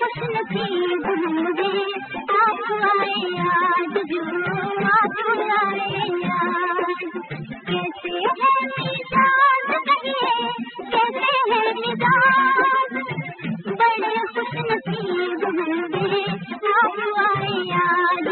जश्न की आप आए याद जो कैसे है मिजाज कैसे है मिजाज बड़े खुश नसीब होंगे आप आए याद